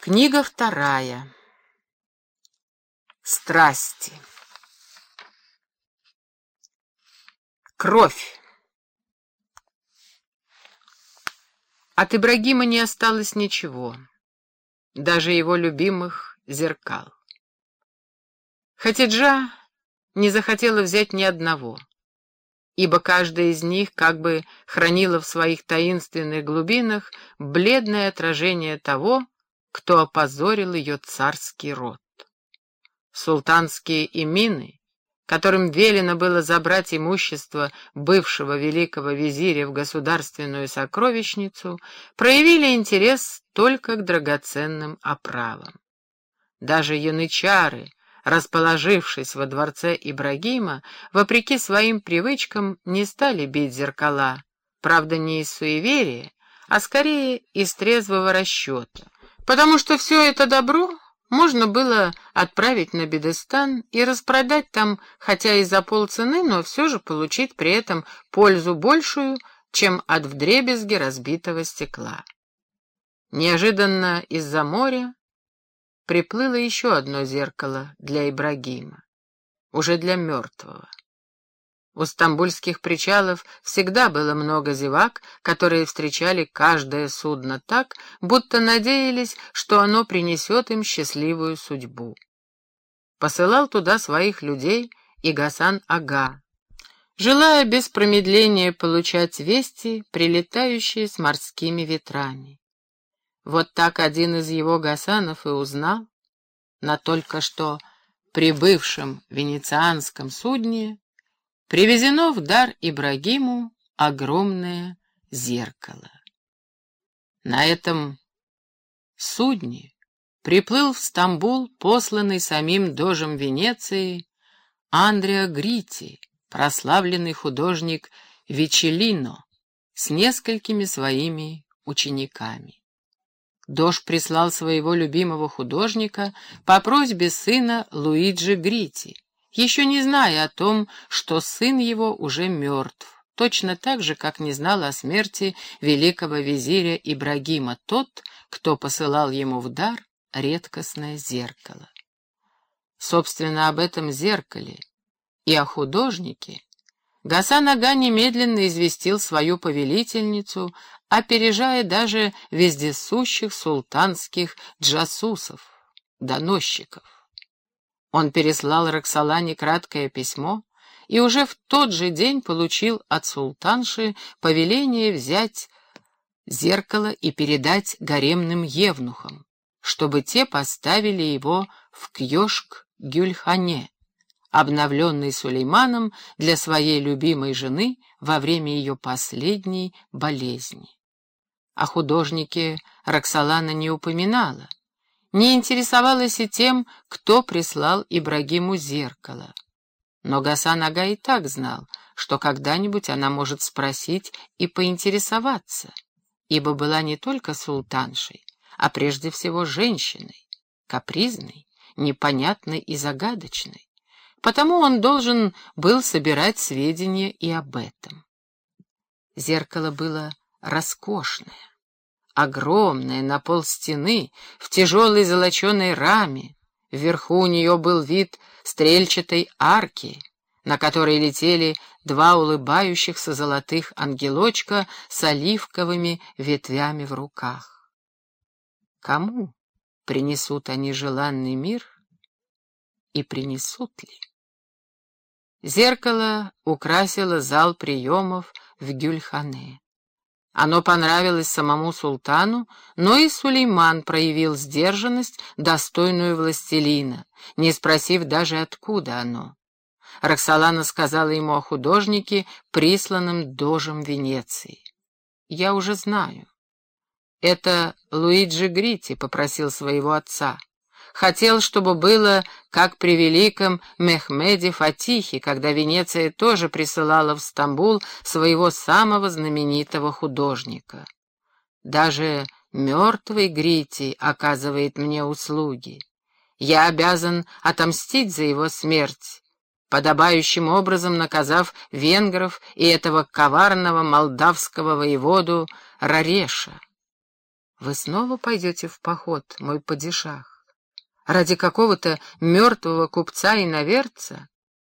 Книга вторая. Страсти. Кровь. От Ибрагима не осталось ничего, даже его любимых зеркал. Хатиджа не захотела взять ни одного, ибо каждая из них как бы хранила в своих таинственных глубинах бледное отражение того, кто опозорил ее царский род. Султанские эмины, которым велено было забрать имущество бывшего великого визиря в государственную сокровищницу, проявили интерес только к драгоценным оправам. Даже янычары, расположившись во дворце Ибрагима, вопреки своим привычкам не стали бить зеркала, правда, не из суеверия, а скорее из трезвого расчета, потому что все это добро можно было отправить на Бедестан и распродать там, хотя и за полцены, но все же получить при этом пользу большую, чем от вдребезги разбитого стекла. Неожиданно из-за моря приплыло еще одно зеркало для Ибрагима, уже для мертвого. У стамбульских причалов всегда было много зевак, которые встречали каждое судно так, будто надеялись, что оно принесет им счастливую судьбу. Посылал туда своих людей и Гасан-ага, желая без промедления получать вести, прилетающие с морскими ветрами. Вот так один из его Гасанов и узнал, на только что прибывшем венецианском судне, Привезено в дар Ибрагиму огромное зеркало. На этом судне приплыл в Стамбул посланный самим дожем Венеции Андреа Грити, прославленный художник Вечелино, с несколькими своими учениками. Дож прислал своего любимого художника по просьбе сына Луиджи Грити, еще не зная о том, что сын его уже мертв, точно так же, как не знал о смерти великого визиря Ибрагима тот, кто посылал ему в дар редкостное зеркало. Собственно, об этом зеркале и о художнике Гасан Ага немедленно известил свою повелительницу, опережая даже вездесущих султанских джасусов, доносчиков. Он переслал Роксолане краткое письмо и уже в тот же день получил от султанши повеление взять зеркало и передать гаремным евнухам, чтобы те поставили его в Кьёшк-Гюльхане, обновленный Сулейманом для своей любимой жены во время ее последней болезни. О художнике Роксолана не упоминала, не интересовалась и тем, кто прислал Ибрагиму зеркало. Но Гасан Ага и так знал, что когда-нибудь она может спросить и поинтересоваться, ибо была не только султаншей, а прежде всего женщиной, капризной, непонятной и загадочной. Потому он должен был собирать сведения и об этом. Зеркало было роскошное огромная, на пол стены, в тяжелой золоченой раме. Вверху у нее был вид стрельчатой арки, на которой летели два улыбающихся золотых ангелочка с оливковыми ветвями в руках. Кому принесут они желанный мир и принесут ли? Зеркало украсило зал приемов в Гюльхане. Оно понравилось самому султану, но и Сулейман проявил сдержанность, достойную властелина, не спросив даже, откуда оно. Роксолана сказала ему о художнике, присланном дожем Венеции. «Я уже знаю. Это Луиджи Грити попросил своего отца. Хотел, чтобы было, как при великом Мехмеде Фатихе, когда Венеция тоже присылала в Стамбул своего самого знаменитого художника. Даже мертвый Грити оказывает мне услуги. Я обязан отомстить за его смерть, подобающим образом наказав венгров и этого коварного молдавского воеводу Рареша. Вы снова пойдете в поход, мой падишах? Ради какого-то мертвого купца и наверца?